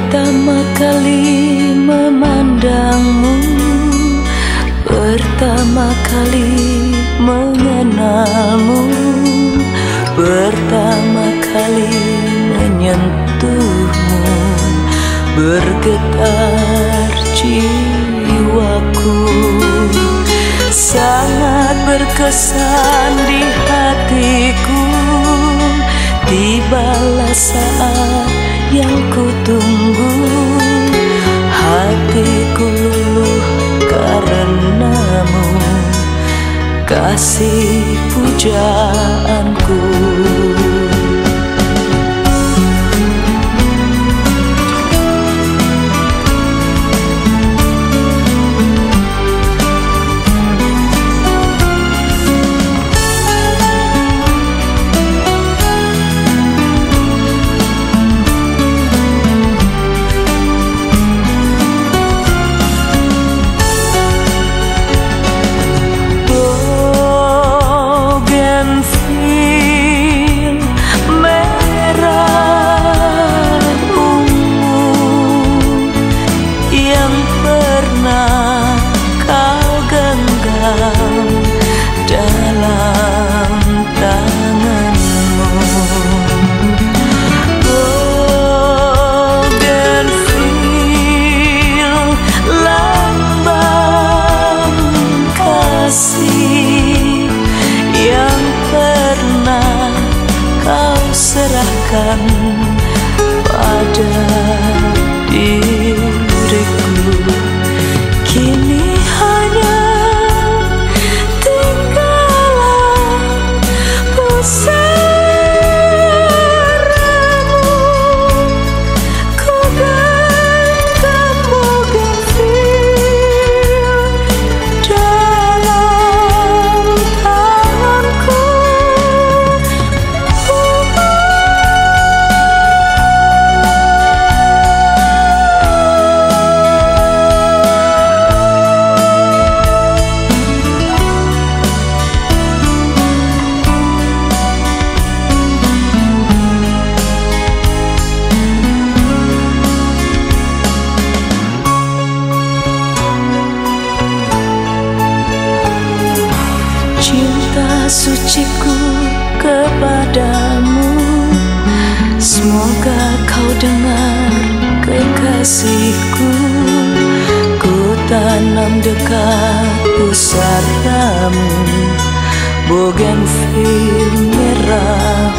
Pertama kali memandangmu Pertama kali mengenalmu Pertama kali menyentuhmu Bergetar jiwaku. Sangat berkesan di hatiku Tibalah saat yang ku tunggu. Hatiku luluh karenamu. Kasih pujaanku serahkan pada suciku kepadamu. Semoga kau dengar kekasihku. Ku tanam dekat pusaramu Bougainville merah